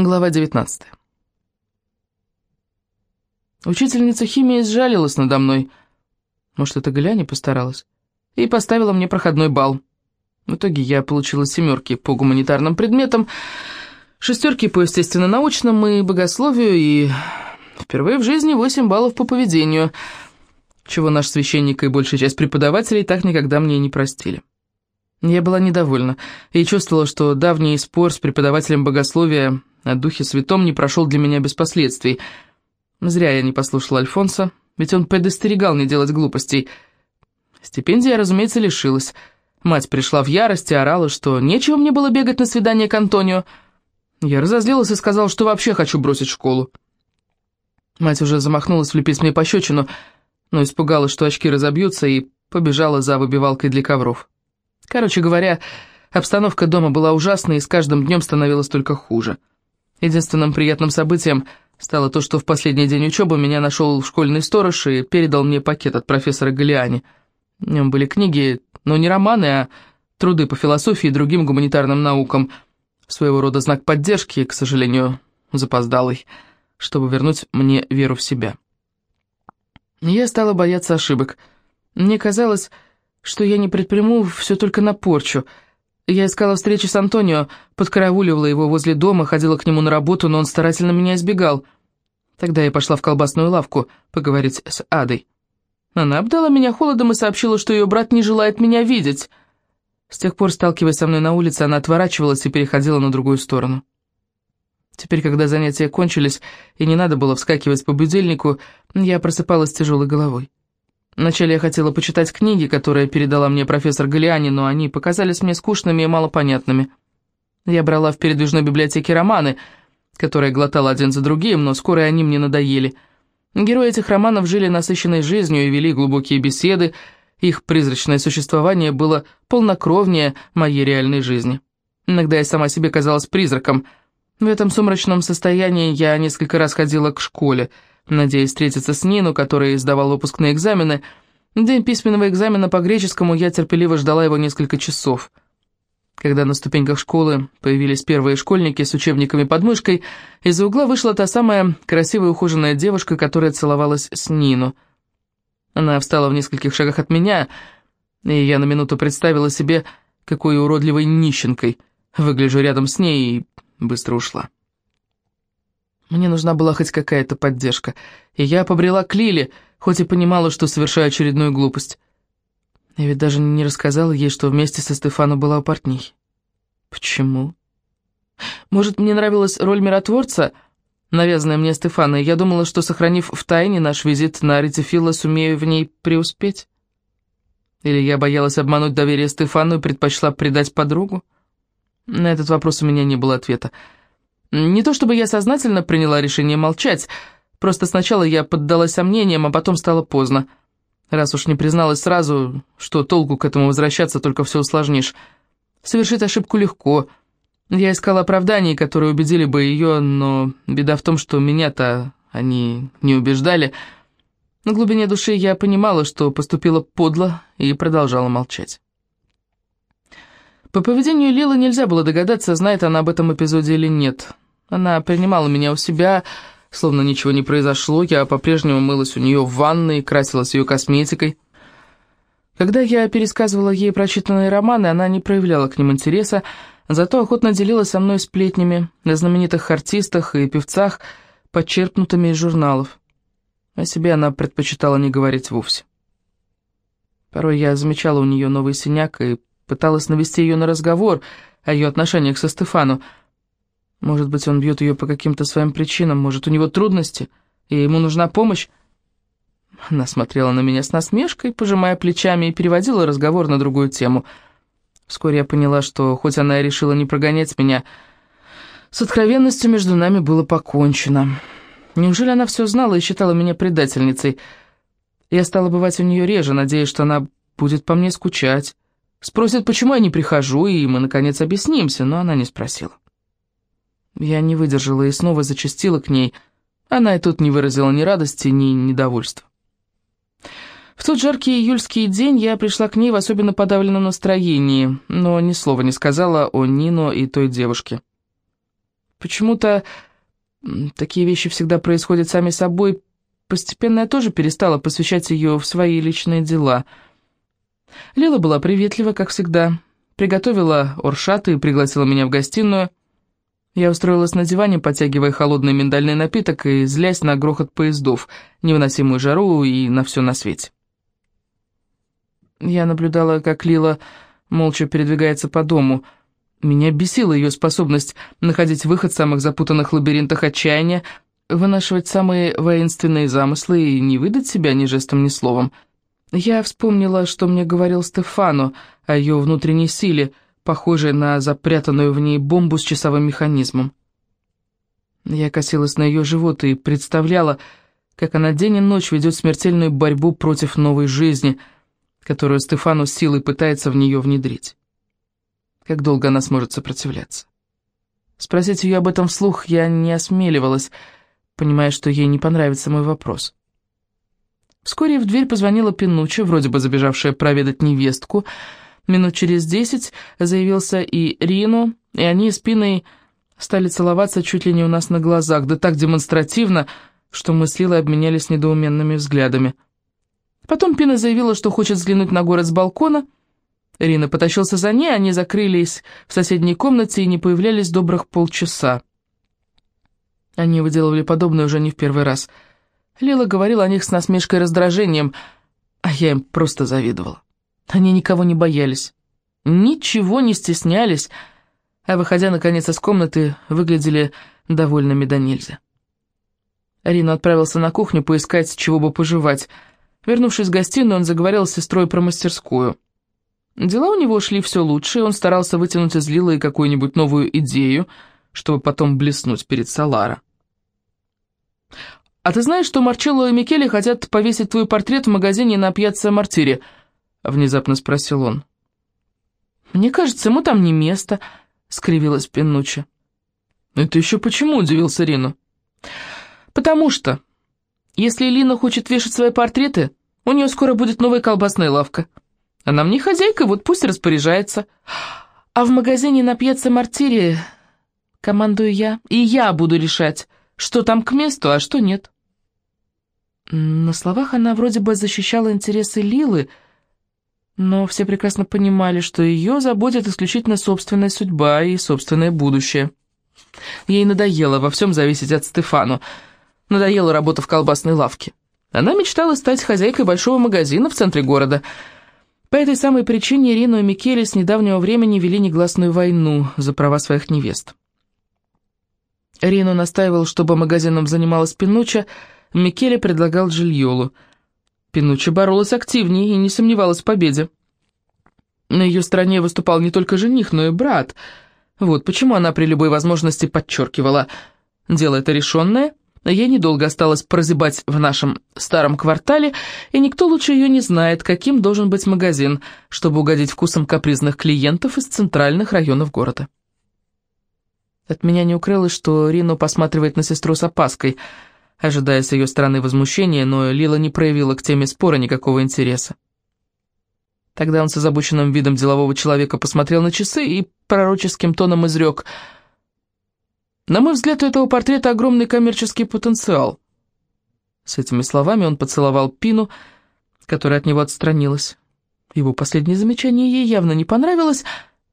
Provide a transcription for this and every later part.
Глава 19 Учительница химии сжалилась надо мной. Может, это Гляня постаралась? И поставила мне проходной балл. В итоге я получила семерки по гуманитарным предметам, шестерки по естественно-научным и богословию, и впервые в жизни восемь баллов по поведению, чего наш священник и большая часть преподавателей так никогда мне не простили. Я была недовольна и чувствовала, что давний спор с преподавателем богословия о Духе Святом не прошел для меня без последствий. Зря я не послушала Альфонса, ведь он предостерегал не делать глупостей. Стипендия, разумеется, лишилась. Мать пришла в ярость и орала, что нечего мне было бегать на свидание к Антонио. Я разозлилась и сказала, что вообще хочу бросить школу. Мать уже замахнулась влепить мне пощечину, но испугалась, что очки разобьются, и побежала за выбивалкой для ковров. Короче говоря, обстановка дома была ужасной, и с каждым днем становилась только хуже. Единственным приятным событием стало то, что в последний день учебы меня нашел школьный сторож и передал мне пакет от профессора Галиани. В нем были книги, но не романы, а труды по философии и другим гуманитарным наукам. Своего рода знак поддержки, к сожалению, запоздалый, чтобы вернуть мне веру в себя. Я стала бояться ошибок. Мне казалось, что я не предприму все только на порчу — я искала встречи с Антонио, подкарауливала его возле дома, ходила к нему на работу, но он старательно меня избегал. Тогда я пошла в колбасную лавку поговорить с Адой. Она обдала меня холодом и сообщила, что ее брат не желает меня видеть. С тех пор, сталкиваясь со мной на улице, она отворачивалась и переходила на другую сторону. Теперь, когда занятия кончились и не надо было вскакивать по будильнику, я просыпалась с тяжелой головой. Вначале я хотела почитать книги, которые передала мне профессор Галиани, но они показались мне скучными и малопонятными. Я брала в передвижной библиотеке романы, которые глотала один за другим, но скоро они мне надоели. Герои этих романов жили насыщенной жизнью и вели глубокие беседы, их призрачное существование было полнокровнее моей реальной жизни. Иногда я сама себе казалась призраком. В этом сумрачном состоянии я несколько раз ходила к школе — надеясь встретиться с Нину, который сдавал выпускные экзамены. День письменного экзамена по греческому я терпеливо ждала его несколько часов. Когда на ступеньках школы появились первые школьники с учебниками под мышкой, из-за угла вышла та самая красивая ухоженная девушка, которая целовалась с Нину. Она встала в нескольких шагах от меня, и я на минуту представила себе, какой уродливой нищенкой выгляжу рядом с ней, и быстро ушла. Мне нужна была хоть какая-то поддержка, и я побрела к Лиле, хоть и понимала, что совершаю очередную глупость. Я ведь даже не рассказала ей, что вместе со Стефану была у портнихи. Почему? Может, мне нравилась роль миротворца, навязанная мне Стефана, и я думала, что, сохранив в тайне наш визит на Ретифила, сумею в ней преуспеть? Или я боялась обмануть доверие Стефану и предпочла предать подругу? На этот вопрос у меня не было ответа. Не то чтобы я сознательно приняла решение молчать, просто сначала я поддалась сомнениям, а потом стало поздно. Раз уж не призналась сразу, что толку к этому возвращаться, только все усложнишь. Совершить ошибку легко. Я искала оправданий, которые убедили бы ее, но беда в том, что меня-то они не убеждали. На глубине души я понимала, что поступила подло и продолжала молчать. По поведению Лилы нельзя было догадаться, знает она об этом эпизоде или нет. Она принимала меня у себя, словно ничего не произошло, я по-прежнему мылась у нее в ванной, красилась ее косметикой. Когда я пересказывала ей прочитанные романы, она не проявляла к ним интереса, зато охотно делилась со мной сплетнями о знаменитых артистах и певцах, подчерпнутыми из журналов. О себе она предпочитала не говорить вовсе. Порой я замечала у нее новый синяк и пыталась навести ее на разговор о ее отношениях со Стефану. Может быть, он бьет ее по каким-то своим причинам, может, у него трудности, и ему нужна помощь. Она смотрела на меня с насмешкой, пожимая плечами, и переводила разговор на другую тему. Вскоре я поняла, что, хоть она и решила не прогонять меня, с откровенностью между нами было покончено. Неужели она все знала и считала меня предательницей? Я стала бывать у нее реже, надеясь, что она будет по мне скучать. Спросит, почему я не прихожу, и мы, наконец, объяснимся, но она не спросила. Я не выдержала и снова зачастила к ней. Она и тут не выразила ни радости, ни недовольства. В тот жаркий июльский день я пришла к ней в особенно подавленном настроении, но ни слова не сказала о Нино и той девушке. Почему-то такие вещи всегда происходят сами собой. Постепенно я тоже перестала посвящать ее в свои личные дела. Лила была приветлива, как всегда. Приготовила оршаты и пригласила меня в гостиную. Я устроилась на диване, подтягивая холодный миндальный напиток и злясь на грохот поездов, невыносимую жару и на все на свете. Я наблюдала, как Лила молча передвигается по дому. Меня бесила ее способность находить выход в самых запутанных лабиринтах отчаяния, вынашивать самые воинственные замыслы и не выдать себя ни жестом, ни словом. Я вспомнила, что мне говорил Стефано о ее внутренней силе, похожей на запрятанную в ней бомбу с часовым механизмом. Я косилась на ее живот и представляла, как она день и ночь ведет смертельную борьбу против новой жизни — которую Стефану силой пытается в нее внедрить. Как долго она сможет сопротивляться? Спросить ее об этом вслух я не осмеливалась, понимая, что ей не понравится мой вопрос. Вскоре в дверь позвонила Пинуччи, вроде бы забежавшая проведать невестку. Минут через десять заявился и Рину, и они с Пиной стали целоваться чуть ли не у нас на глазах, да так демонстративно, что мы с Лилой обменялись недоуменными взглядами – Потом Пина заявила, что хочет взглянуть на город с балкона. Рина потащился за ней, они закрылись в соседней комнате и не появлялись добрых полчаса. Они выделывали подобное уже не в первый раз. Лила говорила о них с насмешкой и раздражением, а я им просто завидовала. Они никого не боялись, ничего не стеснялись, а, выходя, наконец, из комнаты, выглядели довольными до нельзя. Рина отправился на кухню поискать, чего бы пожевать — Вернувшись в гостиную, он заговорил с сестрой про мастерскую. Дела у него шли все лучше, и он старался вытянуть из Лилы какую-нибудь новую идею, чтобы потом блеснуть перед Салара. «А ты знаешь, что Марчелло и Микеле хотят повесить твой портрет в магазине на пьяцца Мартире?» — внезапно спросил он. «Мне кажется, ему там не место», — скривилась Пеннуча. «Это еще почему?» — удивился Рину. «Потому что, если Лина хочет вешать свои портреты, у нее скоро будет новая колбасная лавка. Она мне хозяйка, вот пусть распоряжается. А в магазине на пьяце Мартире командую я, и я буду решать, что там к месту, а что нет. На словах она вроде бы защищала интересы Лилы, но все прекрасно понимали, что ее заботит исключительно собственная судьба и собственное будущее. Ей надоело во всем зависеть от Стефану, надоела работа в колбасной лавке. Она мечтала стать хозяйкой большого магазина в центре города. По этой самой причине Ирину и Микеле с недавнего времени вели негласную войну за права своих невест. Рину настаивал, чтобы магазином занималась Пинуча, Микеле предлагал Джильолу. Пинуча боролась активнее и не сомневалась в победе. На ее стороне выступал не только жених, но и брат. Вот почему она при любой возможности подчеркивала. Дело это решенное, я недолго осталась прозябать в нашем старом квартале, и никто лучше ее не знает, каким должен быть магазин, чтобы угодить вкусам капризных клиентов из центральных районов города. От меня не укрылось, что Рино посматривает на сестру с опаской, ожидая с ее стороны возмущения, но Лила не проявила к теме спора никакого интереса. Тогда он с озабоченным видом делового человека посмотрел на часы и пророческим тоном изрек — на мой взгляд, у этого портрета огромный коммерческий потенциал. С этими словами он поцеловал Пину, которая от него отстранилась. Его последнее замечание ей явно не понравилось,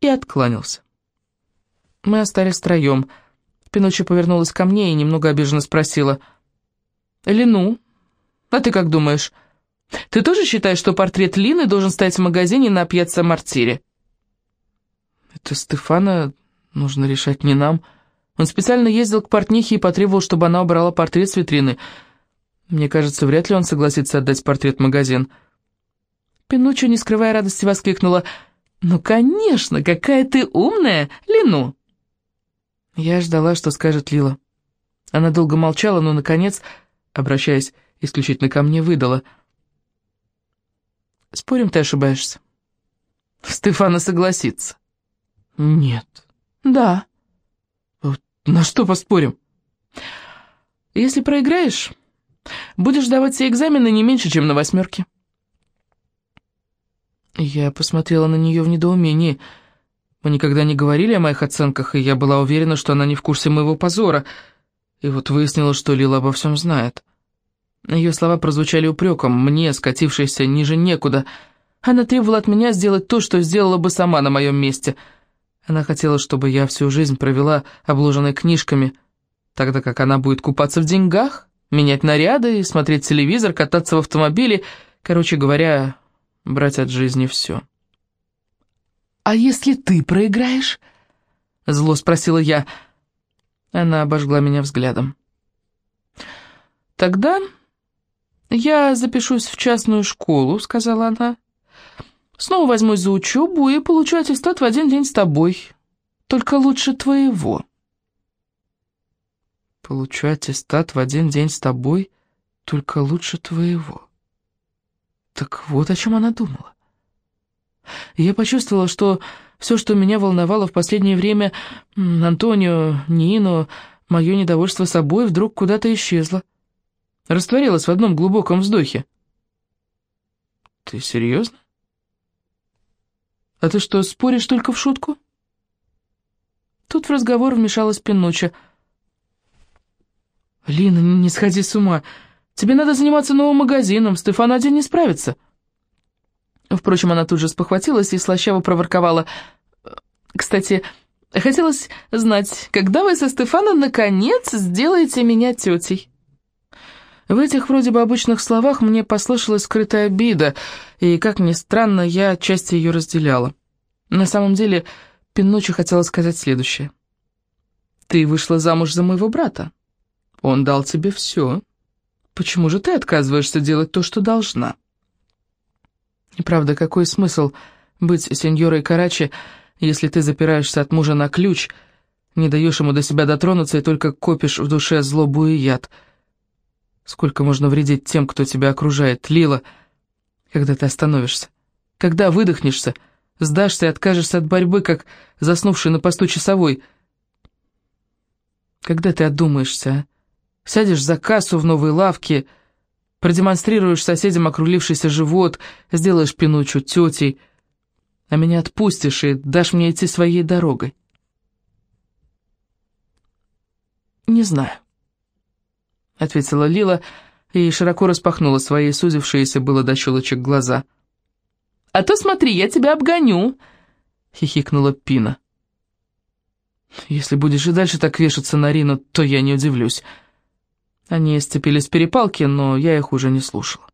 и откланялся. Мы остались втроем. Пиночи повернулась ко мне и немного обиженно спросила. «Лину, а ты как думаешь, ты тоже считаешь, что портрет Лины должен стоять в магазине на пьяцца Мартире?» «Это Стефана нужно решать не нам», он специально ездил к портнихе и потребовал, чтобы она убрала портрет с витрины. Мне кажется, вряд ли он согласится отдать портрет в магазин. Пинуччо, не скрывая радости, воскликнула. «Ну, конечно, какая ты умная, Лину!» Я ждала, что скажет Лила. Она долго молчала, но, наконец, обращаясь исключительно ко мне, выдала. «Спорим, ты ошибаешься?» Стефана согласится. «Нет». «Да». На что поспорим? Если проиграешь, будешь давать все экзамены не меньше, чем на восьмерке. Я посмотрела на нее в недоумении. Мы никогда не говорили о моих оценках, и я была уверена, что она не в курсе моего позора. И вот выяснилось, что Лила обо всем знает. Ее слова прозвучали упреком, мне, скатившейся ниже некуда. Она требовала от меня сделать то, что сделала бы сама на моем месте. Она хотела, чтобы я всю жизнь провела обложенной книжками, тогда как она будет купаться в деньгах, менять наряды, смотреть телевизор, кататься в автомобиле, короче говоря, брать от жизни все. «А если ты проиграешь?» — зло спросила я. Она обожгла меня взглядом. «Тогда я запишусь в частную школу», — сказала она. «Снова возьмусь за учебу и получу аттестат в один день с тобой. Только лучше твоего». «Получу аттестат в один день с тобой, только лучше твоего». Так вот о чем она думала. Я почувствовала, что все, что меня волновало в последнее время, Антонио, Нину, мое недовольство собой, вдруг куда-то исчезло. Растворилось в одном глубоком вздохе. «Ты серьезно? А ты что, споришь только в шутку?» Тут в разговор вмешалась Пиноча. «Лина, не сходи с ума. Тебе надо заниматься новым магазином, Стефан один не справится». Впрочем, она тут же спохватилась и слащаво проворковала. «Кстати, хотелось знать, когда вы со Стефаном наконец сделаете меня тетей?» В этих вроде бы обычных словах мне послышалась скрытая обида, и, как ни странно, я отчасти ее разделяла. На самом деле, Пиночи хотела сказать следующее. «Ты вышла замуж за моего брата. Он дал тебе все. Почему же ты отказываешься делать то, что должна?» Правда, какой смысл быть сеньорой Карачи, если ты запираешься от мужа на ключ, не даешь ему до себя дотронуться и только копишь в душе злобу и яд? Сколько можно вредить тем, кто тебя окружает, Лила, когда ты остановишься? Когда выдохнешься, сдашься и откажешься от борьбы, как заснувший на посту часовой? Когда ты отдумаешься, а? Сядешь за кассу в новой лавке продемонстрируешь соседям округлившийся живот, сделаешь Пинучу тетей, а меня отпустишь и дашь мне идти своей дорогой. «Не знаю», — ответила Лила и широко распахнула свои сузившиеся было до щелочек глаза. «А то смотри, я тебя обгоню», — хихикнула Пина. «Если будешь и дальше так вешаться на Рину, то я не удивлюсь», — они сцепились в перепалке, но я их уже не слушала.